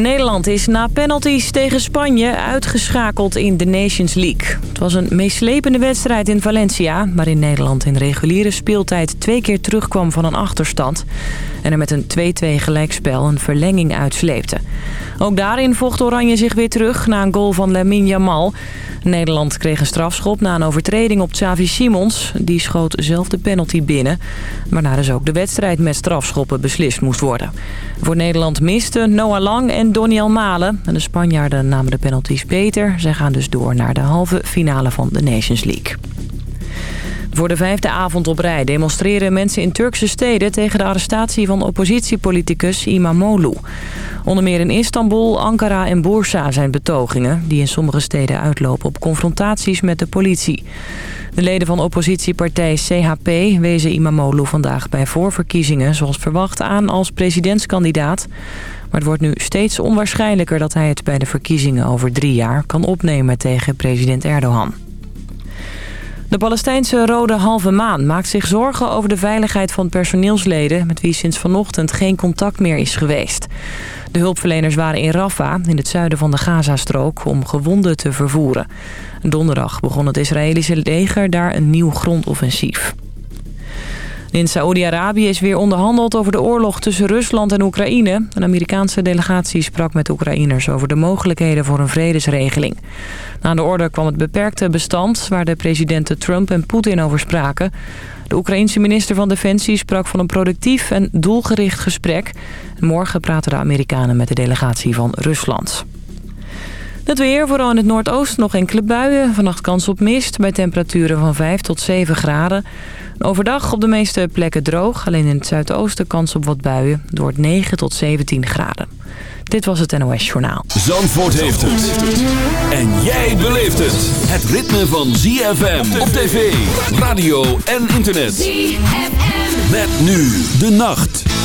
Nederland is na penalties tegen Spanje uitgeschakeld in de Nations League. Het was een meeslepende wedstrijd in Valencia... waarin Nederland in reguliere speeltijd twee keer terugkwam van een achterstand... en er met een 2-2 gelijkspel een verlenging uitsleepte. Ook daarin vocht Oranje zich weer terug na een goal van Lamine Yamal. Nederland kreeg een strafschop na een overtreding op Xavi Simons. Die schoot zelf de penalty binnen, waarna dus ook de wedstrijd met strafschoppen beslist moest worden. Voor Nederland misten Noah Lang en Donny Malen. En de Spanjaarden namen de penalties beter. Zij gaan dus door naar de halve finale van de Nations League. Voor de vijfde avond op rij demonstreren mensen in Turkse steden... tegen de arrestatie van oppositiepoliticus Imamoglu. Onder meer in Istanbul, Ankara en Bursa zijn betogingen... die in sommige steden uitlopen op confrontaties met de politie. De leden van oppositiepartij CHP wezen Imamoglu vandaag bij voorverkiezingen... zoals verwacht aan als presidentskandidaat. Maar het wordt nu steeds onwaarschijnlijker dat hij het bij de verkiezingen over drie jaar... kan opnemen tegen president Erdogan. De Palestijnse Rode Halve Maan maakt zich zorgen over de veiligheid van personeelsleden... met wie sinds vanochtend geen contact meer is geweest. De hulpverleners waren in Rafah, in het zuiden van de Gazastrook, om gewonden te vervoeren. Donderdag begon het Israëlische leger daar een nieuw grondoffensief. In Saoedi-Arabië is weer onderhandeld over de oorlog tussen Rusland en Oekraïne. Een Amerikaanse delegatie sprak met Oekraïners over de mogelijkheden voor een vredesregeling. Na de orde kwam het beperkte bestand waar de presidenten Trump en Poetin over spraken. De Oekraïense minister van Defensie sprak van een productief en doelgericht gesprek. Morgen praten de Amerikanen met de delegatie van Rusland. Het weer, vooral in het noordoosten nog enkele buien. Vannacht kans op mist bij temperaturen van 5 tot 7 graden. Overdag op de meeste plekken droog. Alleen in het zuidoosten kans op wat buien. Door het 9 tot 17 graden. Dit was het NOS Journaal. Zandvoort heeft het. En jij beleeft het. Het ritme van ZFM op tv, radio en internet. ZFM. Met nu de nacht.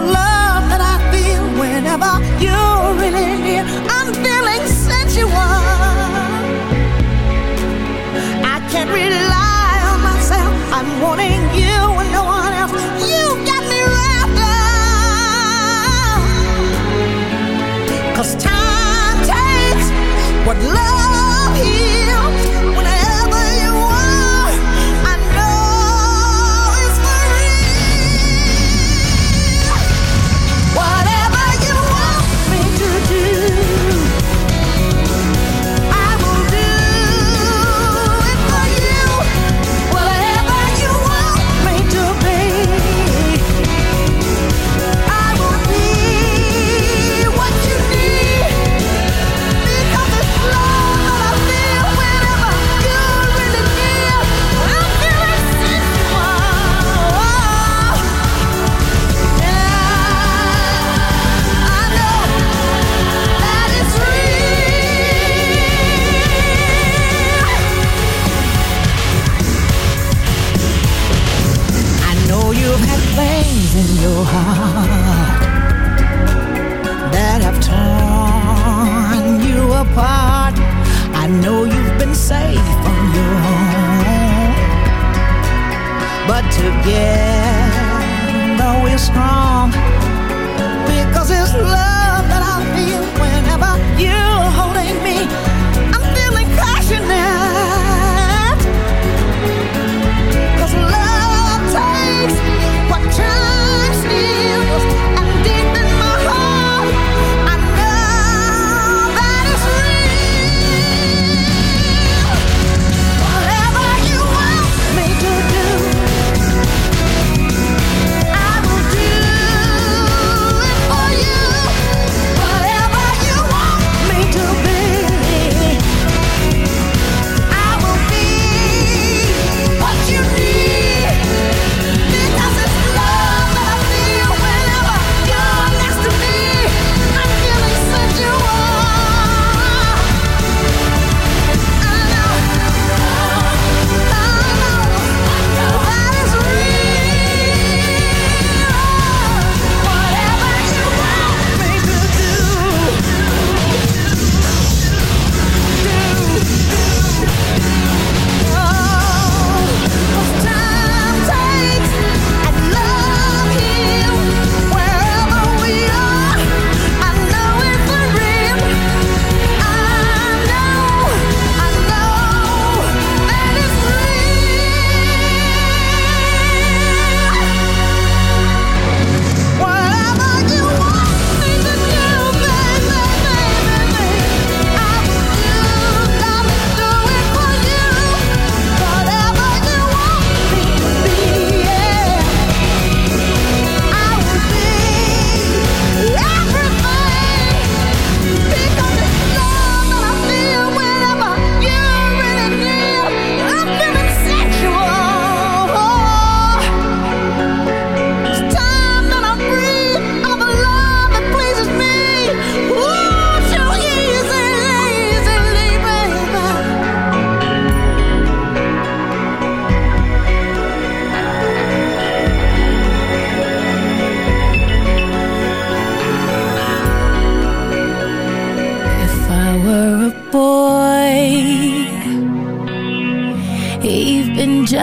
love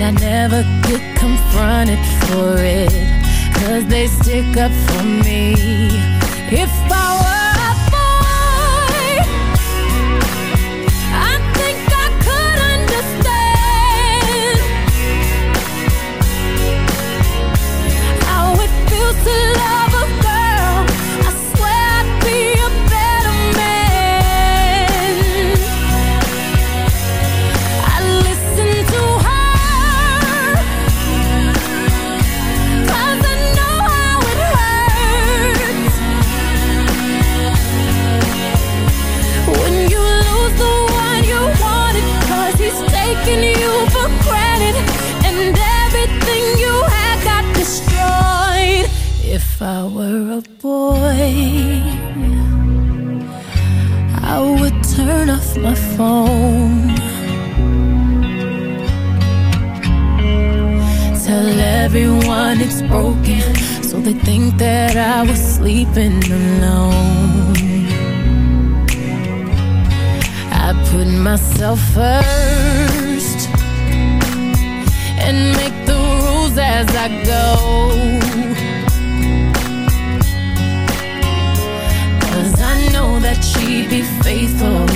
and I never get confronted for it Cause they stick up for me. myself first And make the rules as I go. Cause I know that she'd be faithful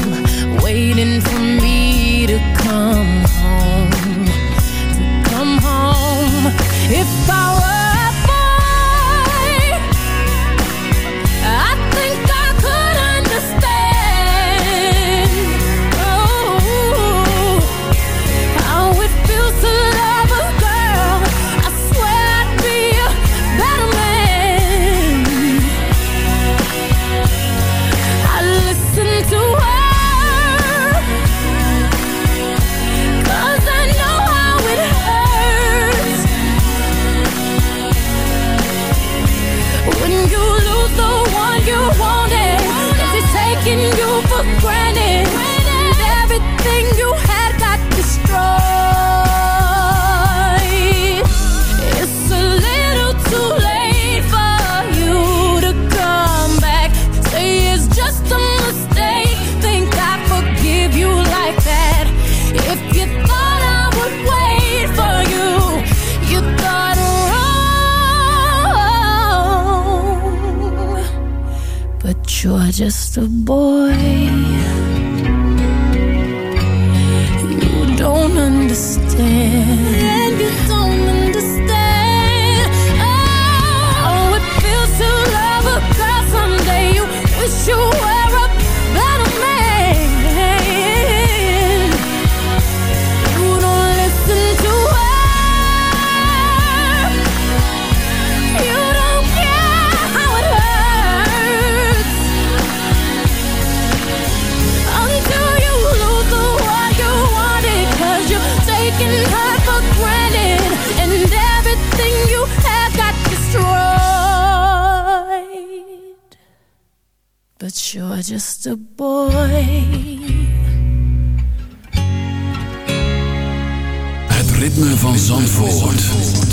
Waiting for me to come home To come home. If I were just a boy. Het ritme van Zandvoort. Zandvoort.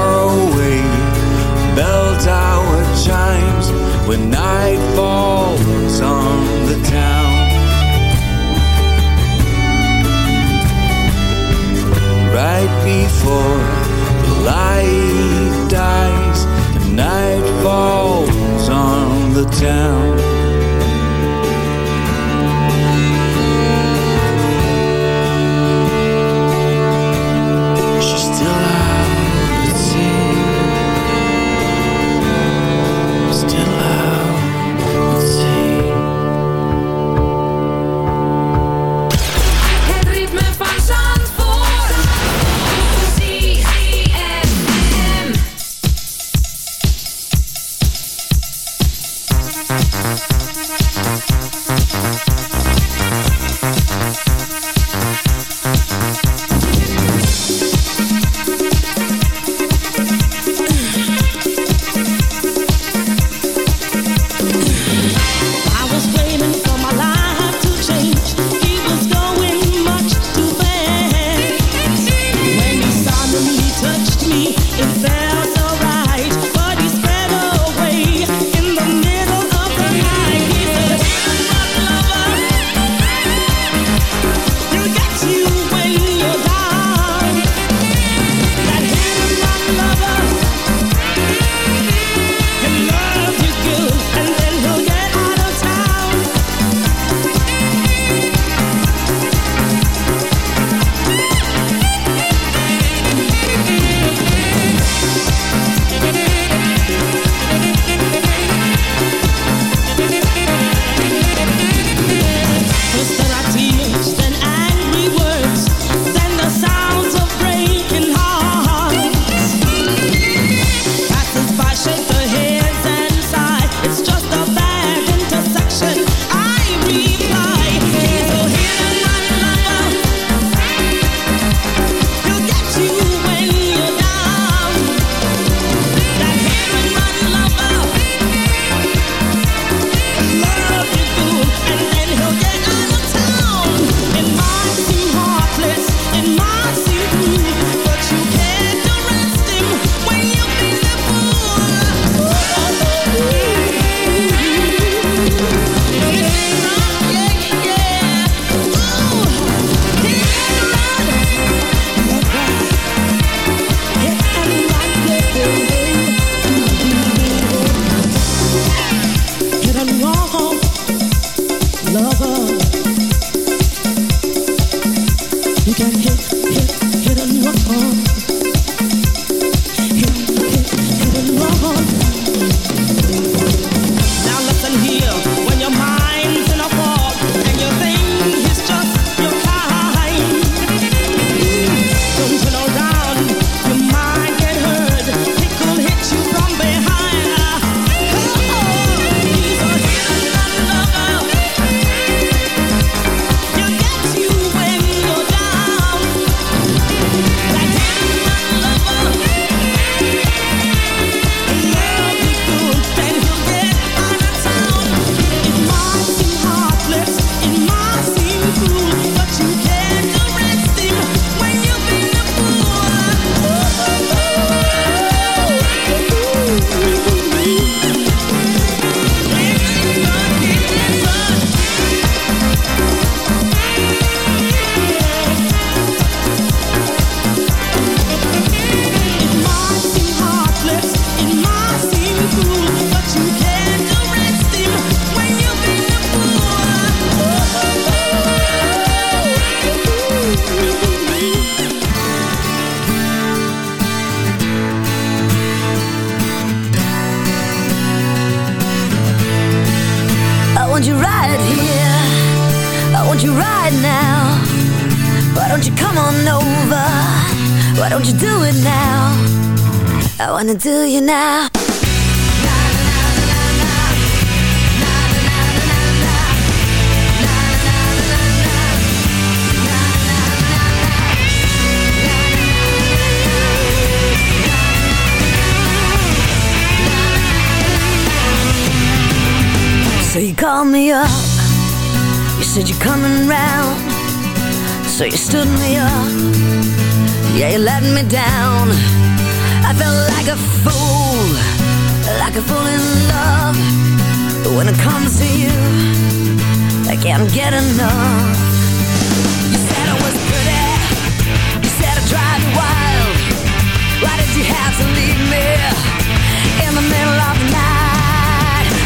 bell tower chimes when night falls on the town. right before the light dies night falls on the town.